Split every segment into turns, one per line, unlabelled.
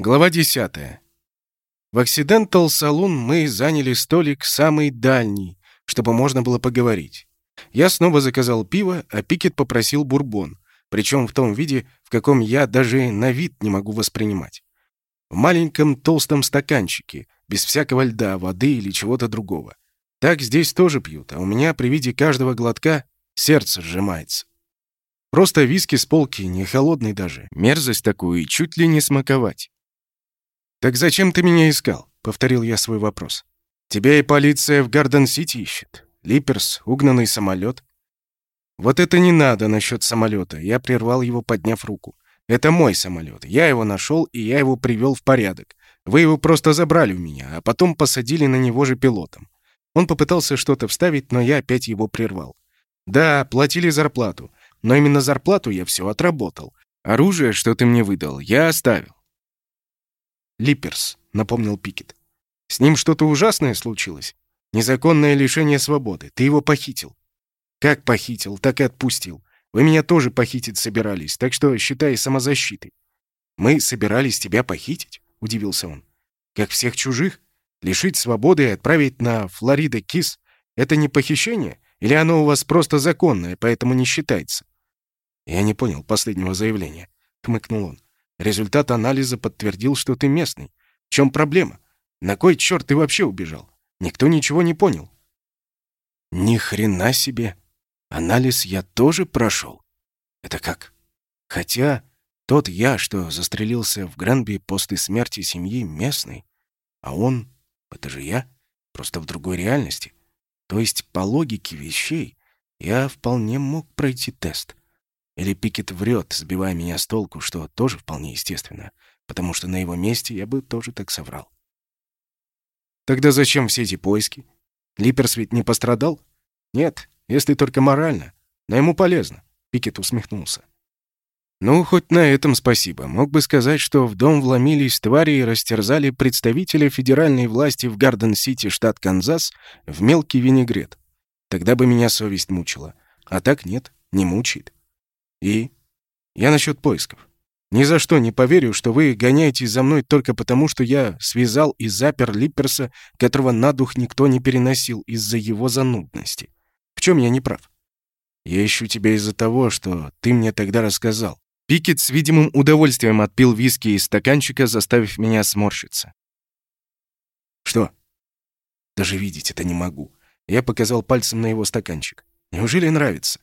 Глава 10. В Occidental Saloon мы заняли столик самый дальний, чтобы можно было поговорить. Я снова заказал пиво, а Пикет попросил бурбон, причем в том виде, в каком я даже на вид не могу воспринимать. В маленьком толстом стаканчике, без всякого льда, воды или чего-то другого. Так здесь тоже пьют, а у меня при виде каждого глотка сердце сжимается. Просто виски с полки, не холодный даже. Мерзость такую и чуть ли не смаковать. «Так зачем ты меня искал?» — повторил я свой вопрос. «Тебя и полиция в Гарден-Сити ищет. Липерс, угнанный самолет». «Вот это не надо насчет самолета. Я прервал его, подняв руку. «Это мой самолет. Я его нашел, и я его привел в порядок. Вы его просто забрали у меня, а потом посадили на него же пилотом». Он попытался что-то вставить, но я опять его прервал. «Да, платили зарплату. Но именно зарплату я все отработал. Оружие, что ты мне выдал, я оставил. Липерс», — напомнил Пикет. «С ним что-то ужасное случилось? Незаконное лишение свободы. Ты его похитил». «Как похитил, так и отпустил. Вы меня тоже похитить собирались, так что считай самозащитой». «Мы собирались тебя похитить?» — удивился он. «Как всех чужих? Лишить свободы и отправить на Флорида Кис — это не похищение? Или оно у вас просто законное, поэтому не считается?» «Я не понял последнего заявления», — хмыкнул он. Результат анализа подтвердил, что ты местный. В чем проблема? На кой черт ты вообще убежал? Никто ничего не понял. Ни хрена себе. Анализ я тоже прошел. Это как? Хотя тот я, что застрелился в Гранби после смерти семьи, местный. А он, это же я, просто в другой реальности. То есть по логике вещей я вполне мог пройти тест. Или Пикет врет, сбивая меня с толку, что тоже вполне естественно, потому что на его месте я бы тоже так соврал. Тогда зачем все эти поиски? Липерс ведь не пострадал? Нет, если только морально. Но ему полезно. Пикет усмехнулся. Ну, хоть на этом спасибо. Мог бы сказать, что в дом вломились твари и растерзали представителя федеральной власти в Гарден-Сити, штат Канзас, в мелкий винегрет. Тогда бы меня совесть мучила. А так нет, не мучает. И? Я насчет поисков. Ни за что не поверю, что вы гоняетесь за мной только потому, что я связал и запер Липперса, которого на дух никто не переносил из-за его занудности. В чем я не прав? Я ищу тебя из-за того, что ты мне тогда рассказал. Пикет с видимым удовольствием отпил виски из стаканчика, заставив меня сморщиться. Что? Даже видеть это не могу. Я показал пальцем на его стаканчик. Неужели нравится?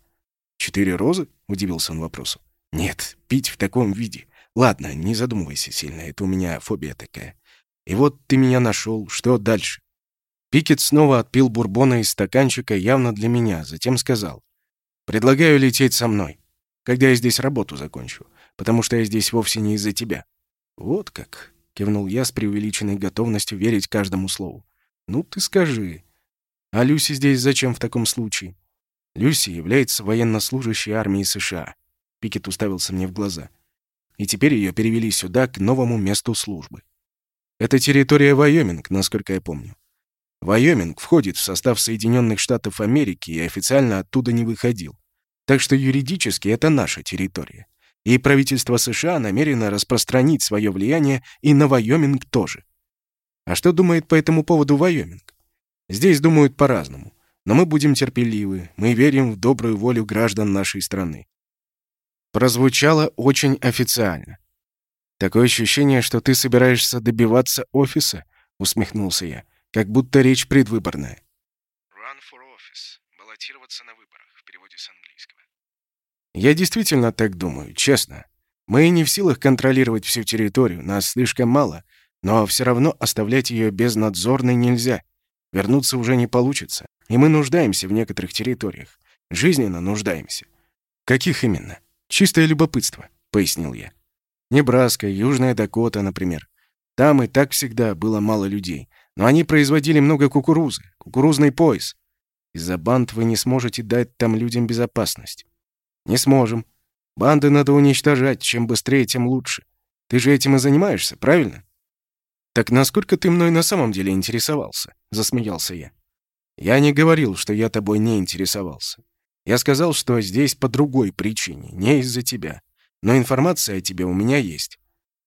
«Четыре розы?» — удивился он вопросу. «Нет, пить в таком виде. Ладно, не задумывайся сильно, это у меня фобия такая. И вот ты меня нашел, что дальше?» Пикет снова отпил бурбона из стаканчика явно для меня, затем сказал. «Предлагаю лететь со мной, когда я здесь работу закончу, потому что я здесь вовсе не из-за тебя». «Вот как», — кивнул я с преувеличенной готовностью верить каждому слову. «Ну ты скажи. А Люси здесь зачем в таком случае?» Люси является военнослужащей армии США. Пикет уставился мне в глаза. И теперь ее перевели сюда, к новому месту службы. Это территория Вайоминг, насколько я помню. Вайоминг входит в состав Соединенных Штатов Америки и официально оттуда не выходил. Так что юридически это наша территория. И правительство США намерено распространить свое влияние и на Вайоминг тоже. А что думает по этому поводу Вайоминг? Здесь думают по-разному. Но мы будем терпеливы, мы верим в добрую волю граждан нашей страны. Прозвучало очень официально. Такое ощущение, что ты собираешься добиваться офиса, усмехнулся я, как будто речь предвыборная. Run for office. Баллотироваться на выборах в переводе с английского. Я действительно так думаю, честно. Мы не в силах контролировать всю территорию, нас слишком мало, но все равно оставлять ее безнадзорной нельзя. Вернуться уже не получится. И мы нуждаемся в некоторых территориях. Жизненно нуждаемся. Каких именно? Чистое любопытство, пояснил я. Небраска, Южная Дакота, например. Там и так всегда было мало людей, но они производили много кукурузы, кукурузный пояс. Из-за банд вы не сможете дать там людям безопасность. Не сможем. Банды надо уничтожать, чем быстрее, тем лучше. Ты же этим и занимаешься, правильно? Так насколько ты мной на самом деле интересовался? засмеялся я. Я не говорил, что я тобой не интересовался. Я сказал, что здесь по другой причине, не из-за тебя. Но информация о тебе у меня есть.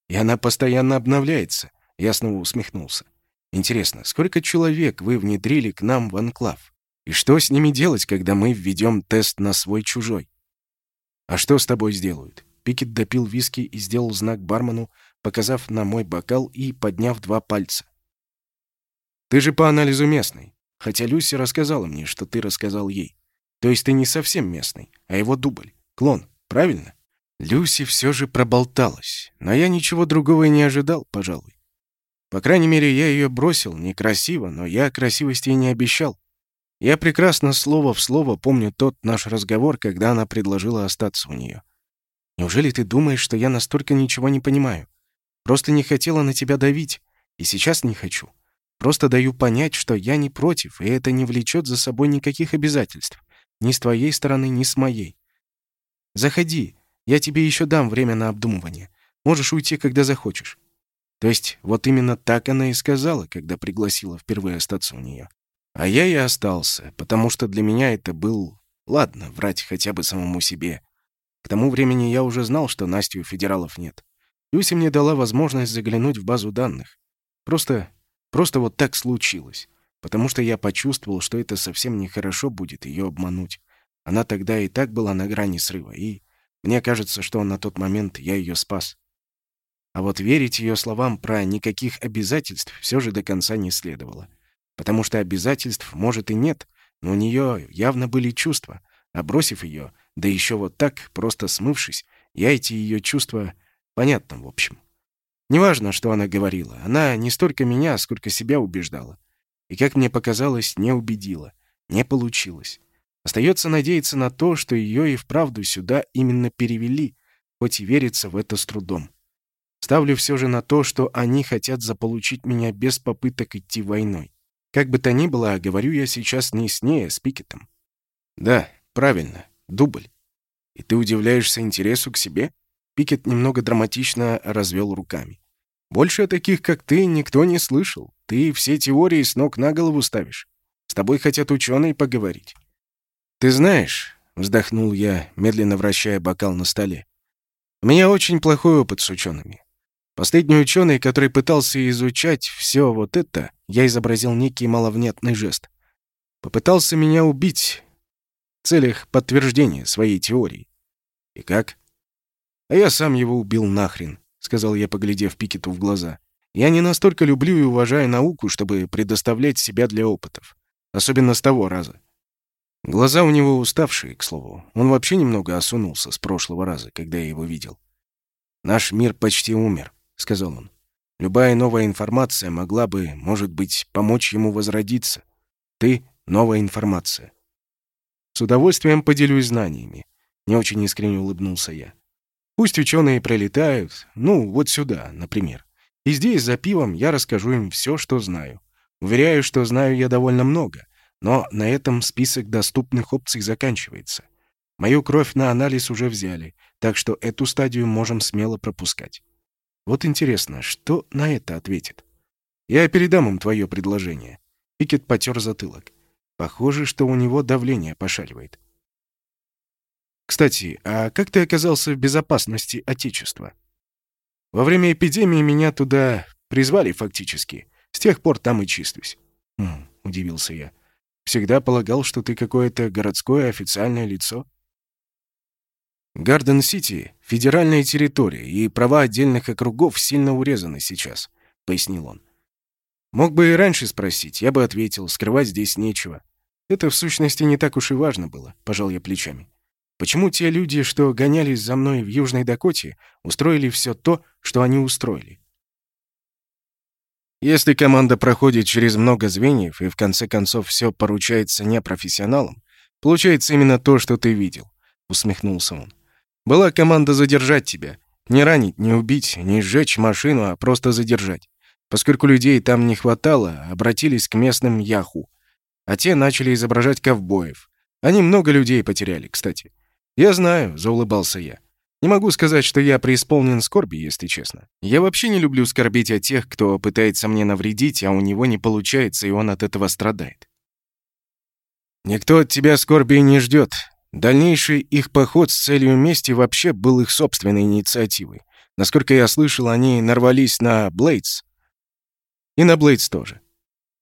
И она постоянно обновляется. Я снова усмехнулся. Интересно, сколько человек вы внедрили к нам в анклав? И что с ними делать, когда мы введем тест на свой-чужой? А что с тобой сделают? Пикет допил виски и сделал знак бармену, показав на мой бокал и подняв два пальца. Ты же по анализу местный. Хотя Люси рассказала мне, что ты рассказал ей. То есть ты не совсем местный, а его дубль. Клон, правильно? Люси все же проболталась, но я ничего другого и не ожидал, пожалуй. По крайней мере, я ее бросил, некрасиво, но я красивости и не обещал. Я прекрасно слово в слово помню тот наш разговор, когда она предложила остаться у нее. Неужели ты думаешь, что я настолько ничего не понимаю? Просто не хотела на тебя давить, и сейчас не хочу. Просто даю понять, что я не против, и это не влечет за собой никаких обязательств. Ни с твоей стороны, ни с моей. Заходи, я тебе еще дам время на обдумывание. Можешь уйти, когда захочешь. То есть вот именно так она и сказала, когда пригласила впервые остаться у нее. А я и остался, потому что для меня это был... Ладно, врать хотя бы самому себе. К тому времени я уже знал, что Насти у федералов нет. Люся мне дала возможность заглянуть в базу данных. Просто... просто вот так случилось. Потому что я почувствовал, что это совсем нехорошо будет ее обмануть. Она тогда и так была на грани срыва, и... Мне кажется, что на тот момент я ее спас. А вот верить ее словам про никаких обязательств все же до конца не следовало. Потому что обязательств, может, и нет, но у нее явно были чувства. А бросив ее, да еще вот так, просто смывшись, я эти ее чувства... Понятно, в общем. Неважно, что она говорила. Она не столько меня, сколько себя убеждала. И, как мне показалось, не убедила. Не получилось. Остается надеяться на то, что ее и вправду сюда именно перевели, хоть и верится в это с трудом. Ставлю все же на то, что они хотят заполучить меня без попыток идти войной. Как бы то ни было, говорю я сейчас не с ней, а с Пикетом. Да, правильно, дубль. И ты удивляешься интересу к себе? Пикет немного драматично развел руками. Больше таких, как ты, никто не слышал. Ты все теории с ног на голову ставишь. С тобой хотят ученые поговорить. Ты знаешь, вздохнул я, медленно вращая бокал на столе. У меня очень плохой опыт с учеными. Последний ученый, который пытался изучать все вот это, я изобразил некий маловнятный жест. Попытался меня убить в целях подтверждения своей теории. И как? А я сам его убил нахрен, сказал я, поглядев Пикету в глаза. Я не настолько люблю и уважаю науку, чтобы предоставлять себя для опытов. Особенно с того раза. Глаза у него уставшие, к слову. Он вообще немного осунулся с прошлого раза, когда я его видел. Наш мир почти умер сказал он. Любая новая информация могла бы, может быть, помочь ему возродиться. Ты — новая информация. С удовольствием поделюсь знаниями. Не очень искренне улыбнулся я. Пусть ученые прилетают, ну, вот сюда, например. И здесь, за пивом, я расскажу им все, что знаю. Уверяю, что знаю я довольно много, но на этом список доступных опций заканчивается. Мою кровь на анализ уже взяли, так что эту стадию можем смело пропускать. Вот интересно, что на это ответит? Я передам им твое предложение. Пикет потер затылок. Похоже, что у него давление пошаливает. Кстати, а как ты оказался в безопасности Отечества? Во время эпидемии меня туда призвали фактически. С тех пор там и числюсь. Хм, удивился я. Всегда полагал, что ты какое-то городское официальное лицо. Гарден-Сити — федеральная территория, и права отдельных округов сильно урезаны сейчас», — пояснил он. «Мог бы и раньше спросить, я бы ответил, скрывать здесь нечего. Это, в сущности, не так уж и важно было», — пожал я плечами. «Почему те люди, что гонялись за мной в Южной Дакоте, устроили все то, что они устроили?» Если команда проходит через много звеньев и в конце концов все поручается непрофессионалам, получается именно то, что ты видел, усмехнулся он. Была команда задержать тебя. Не ранить, не убить, не сжечь машину, а просто задержать. Поскольку людей там не хватало, обратились к местным яху. А те начали изображать ковбоев. Они много людей потеряли, кстати. «Я знаю», — заулыбался я. «Не могу сказать, что я преисполнен скорби, если честно. Я вообще не люблю скорбить о тех, кто пытается мне навредить, а у него не получается, и он от этого страдает». «Никто от тебя скорби не ждет. Дальнейший их поход с целью мести вообще был их собственной инициативой. Насколько я слышал, они нарвались на Блейдс. И на Блейдс тоже.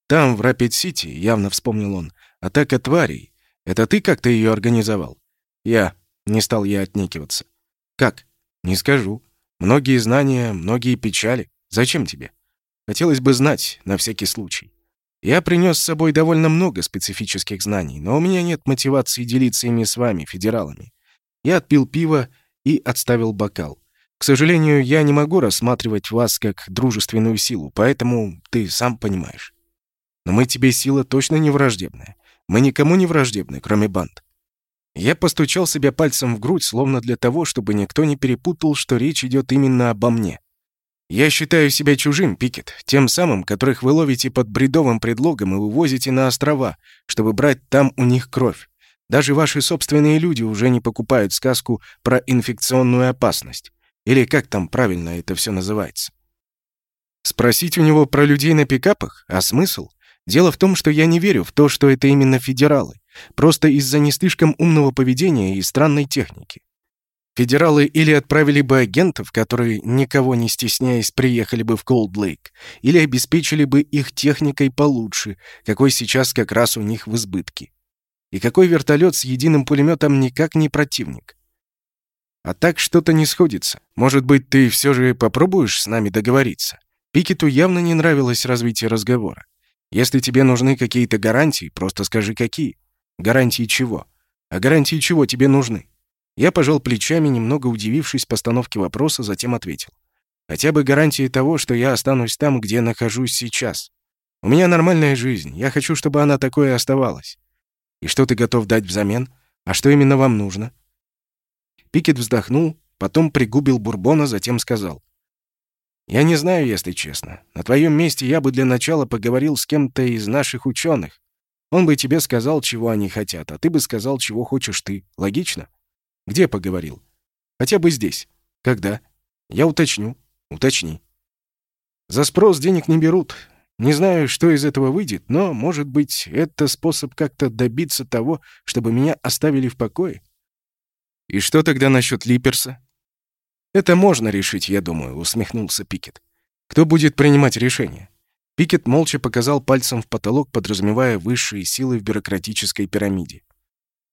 Там, в Рапид-Сити, явно вспомнил он, атака тварей. Это ты как-то ее организовал? Я. Не стал я отнекиваться. Как? Не скажу. Многие знания, многие печали. Зачем тебе? Хотелось бы знать, на всякий случай. Я принес с собой довольно много специфических знаний, но у меня нет мотивации делиться ими с вами, федералами. Я отпил пиво и отставил бокал. К сожалению, я не могу рассматривать вас как дружественную силу, поэтому ты сам понимаешь. Но мы тебе сила точно не враждебная. Мы никому не враждебны, кроме банд. Я постучал себя пальцем в грудь, словно для того, чтобы никто не перепутал, что речь идет именно обо мне. Я считаю себя чужим, Пикет, тем самым, которых вы ловите под бредовым предлогом и вывозите на острова, чтобы брать там у них кровь. Даже ваши собственные люди уже не покупают сказку про инфекционную опасность. Или как там правильно это все называется? Спросить у него про людей на пикапах? А смысл? Дело в том, что я не верю в то, что это именно федералы. Просто из-за не слишком умного поведения и странной техники. Федералы или отправили бы агентов, которые, никого не стесняясь, приехали бы в Колд-Лейк, или обеспечили бы их техникой получше, какой сейчас как раз у них в избытке. И какой вертолет с единым пулеметом никак не противник. А так что-то не сходится. Может быть, ты все же попробуешь с нами договориться? Пикету явно не нравилось развитие разговора. Если тебе нужны какие-то гарантии, просто скажи, какие. Гарантии чего? А гарантии чего тебе нужны? Я пожал плечами, немного удивившись постановке вопроса, затем ответил. Хотя бы гарантии того, что я останусь там, где нахожусь сейчас. У меня нормальная жизнь, я хочу, чтобы она такой и оставалась. И что ты готов дать взамен? А что именно вам нужно? Пикет вздохнул, потом пригубил бурбона, затем сказал. «Я не знаю, если честно. На твоем месте я бы для начала поговорил с кем-то из наших ученых. Он бы тебе сказал, чего они хотят, а ты бы сказал, чего хочешь ты. Логично?» «Где поговорил?» «Хотя бы здесь». «Когда?» «Я уточню». «Уточни». «За спрос денег не берут. Не знаю, что из этого выйдет, но, может быть, это способ как-то добиться того, чтобы меня оставили в покое. И что тогда насчет Липерса? Это можно решить, я думаю, усмехнулся Пикет. Кто будет принимать решение? Пикет молча показал пальцем в потолок, подразумевая высшие силы в бюрократической пирамиде.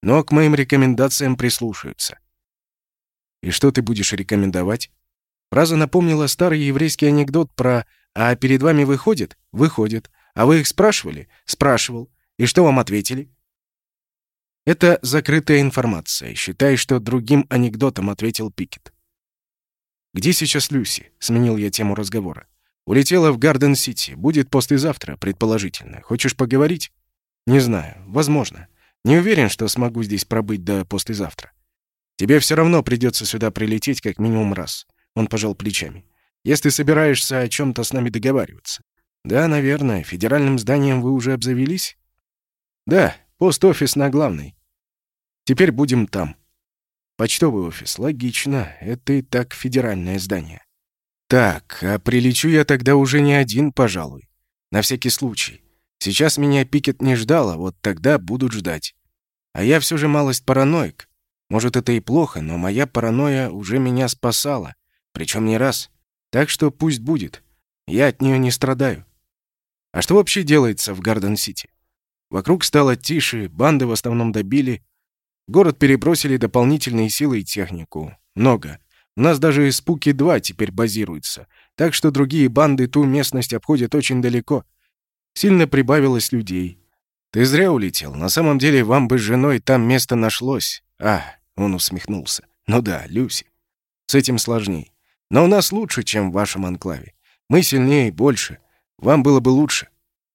Но к моим рекомендациям прислушаются. И что ты будешь рекомендовать? Фраза напомнила старый еврейский анекдот про «А перед вами выходит?» «Выходит. А вы их спрашивали?» «Спрашивал. И что вам ответили?» «Это закрытая информация. Считай, что другим анекдотом ответил Пикет». «Где сейчас Люси?» — сменил я тему разговора. «Улетела в Гарден-Сити. Будет послезавтра, предположительно. Хочешь поговорить?» «Не знаю. Возможно. Не уверен, что смогу здесь пробыть до послезавтра. Тебе все равно придется сюда прилететь как минимум раз». Он пожал плечами если собираешься о чем-то с нами договариваться. Да, наверное, федеральным зданием вы уже обзавелись? Да, пост-офис на главной. Теперь будем там. Почтовый офис, логично, это и так федеральное здание. Так, а прилечу я тогда уже не один, пожалуй. На всякий случай. Сейчас меня Пикет не ждал, а вот тогда будут ждать. А я все же малость параноик. Может, это и плохо, но моя паранойя уже меня спасала. Причем не раз. Так что пусть будет. Я от нее не страдаю. А что вообще делается в Гарден-Сити? Вокруг стало тише, банды в основном добили. Город перебросили дополнительные силы и технику. Много. У нас даже Спуки-2 теперь базируется. Так что другие банды ту местность обходят очень далеко. Сильно прибавилось людей. Ты зря улетел. На самом деле вам бы с женой там место нашлось. А, он усмехнулся. Ну да, Люси. С этим сложней. Но у нас лучше, чем в вашем анклаве. Мы сильнее больше. Вам было бы лучше.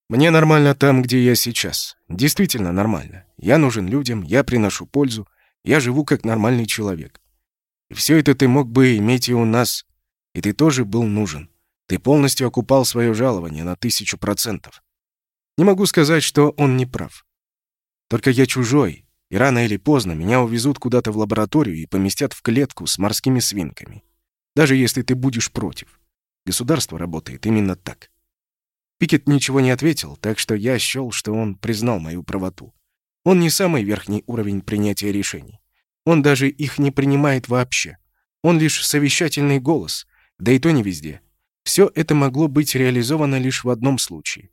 Мне нормально там, где я сейчас. Действительно нормально. Я нужен людям, я приношу пользу, я живу как нормальный человек. И все это ты мог бы иметь и у нас. И ты тоже был нужен. Ты полностью окупал свое жалование на тысячу процентов. Не могу сказать, что он не прав. Только я чужой, и рано или поздно меня увезут куда-то в лабораторию и поместят в клетку с морскими свинками даже если ты будешь против. Государство работает именно так. Пикет ничего не ответил, так что я счел, что он признал мою правоту. Он не самый верхний уровень принятия решений. Он даже их не принимает вообще. Он лишь совещательный голос, Да и то не везде. Все это могло быть реализовано лишь в одном случае.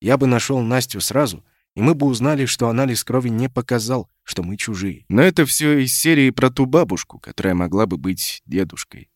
Я бы нашел Настю сразу, и мы бы узнали, что анализ крови не показал, что мы чужие. Но это все из серии про ту бабушку, которая могла бы быть дедушкой.